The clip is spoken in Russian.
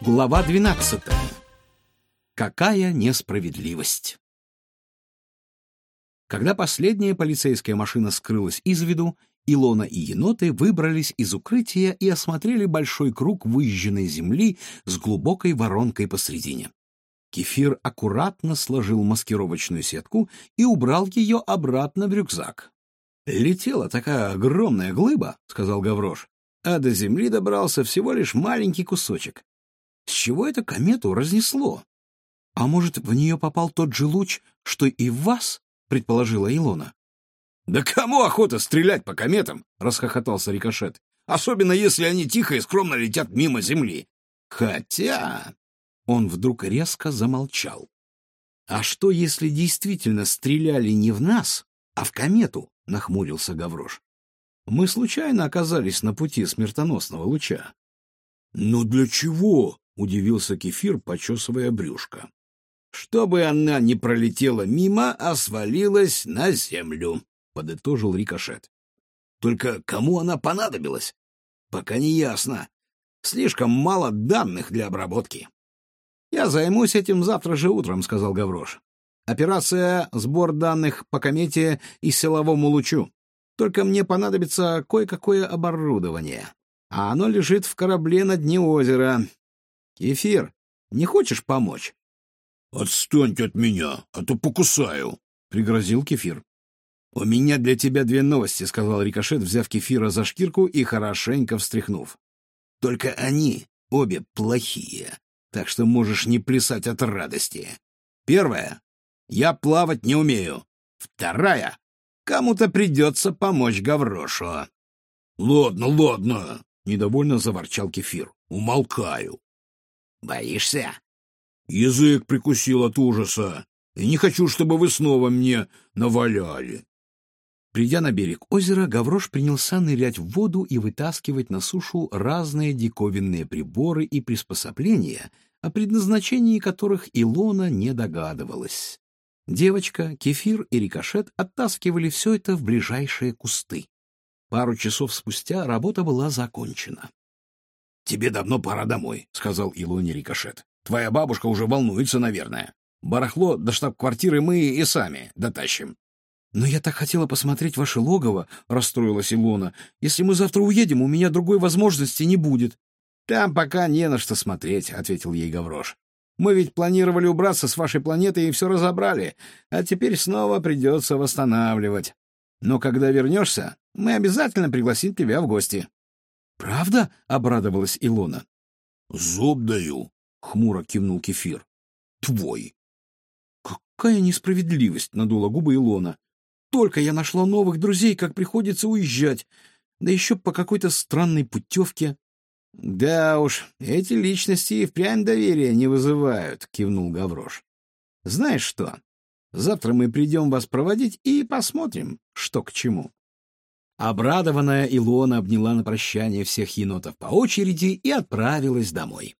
Глава 12. Какая несправедливость! Когда последняя полицейская машина скрылась из виду, Илона и еноты выбрались из укрытия и осмотрели большой круг выжженной земли с глубокой воронкой посредине. Кефир аккуратно сложил маскировочную сетку и убрал ее обратно в рюкзак. «Летела такая огромная глыба», — сказал Гаврош, «а до земли добрался всего лишь маленький кусочек. С чего это комету разнесло? А может, в нее попал тот же луч, что и в вас? предположила Илона. Да кому охота стрелять по кометам? расхохотался Рикошет. Особенно если они тихо и скромно летят мимо Земли. Хотя... Он вдруг резко замолчал. А что, если действительно стреляли не в нас, а в комету? нахмурился Гаврош. Мы случайно оказались на пути смертоносного луча. «Ну для чего?» — удивился Кефир, почесывая брюшко. «Чтобы она не пролетела мимо, а свалилась на землю», — подытожил Рикошет. «Только кому она понадобилась? Пока не ясно. Слишком мало данных для обработки». «Я займусь этим завтра же утром», — сказал Гаврош. «Операция «Сбор данных по комете и силовому лучу». Только мне понадобится кое-какое оборудование, а оно лежит в корабле на дне озера. Кефир, не хочешь помочь? — Отстаньте от меня, а то покусаю, — пригрозил Кефир. — У меня для тебя две новости, — сказал Рикошет, взяв Кефира за шкирку и хорошенько встряхнув. — Только они обе плохие, так что можешь не плясать от радости. Первая — я плавать не умею. Вторая — кому-то придется помочь Гаврошу. — Ладно, ладно, — недовольно заворчал Кефир. — Умолкаю. Боишься? Язык прикусил от ужаса, и не хочу, чтобы вы снова мне наваляли. Придя на берег озера, Гаврош принялся нырять в воду и вытаскивать на сушу разные диковинные приборы и приспособления, о предназначении которых Илона не догадывалась. Девочка, кефир и рикошет оттаскивали все это в ближайшие кусты. Пару часов спустя работа была закончена. «Тебе давно пора домой», — сказал Илоне Рикошет. «Твоя бабушка уже волнуется, наверное. Барахло до штаб-квартиры мы и сами дотащим». «Но я так хотела посмотреть ваше логово», — расстроилась Илона. «Если мы завтра уедем, у меня другой возможности не будет». «Там пока не на что смотреть», — ответил ей Гаврош. «Мы ведь планировали убраться с вашей планеты и все разобрали, а теперь снова придется восстанавливать. Но когда вернешься, мы обязательно пригласим тебя в гости». «Правда?» — обрадовалась Илона. «Зуб даю», — хмуро кивнул Кефир. «Твой». «Какая несправедливость!» — надула губы Илона. «Только я нашла новых друзей, как приходится уезжать, да еще по какой-то странной путевке». «Да уж, эти личности и впрямь доверия не вызывают», — кивнул Гаврош. «Знаешь что, завтра мы придем вас проводить и посмотрим, что к чему». Обрадованная Илона обняла на прощание всех енотов по очереди и отправилась домой.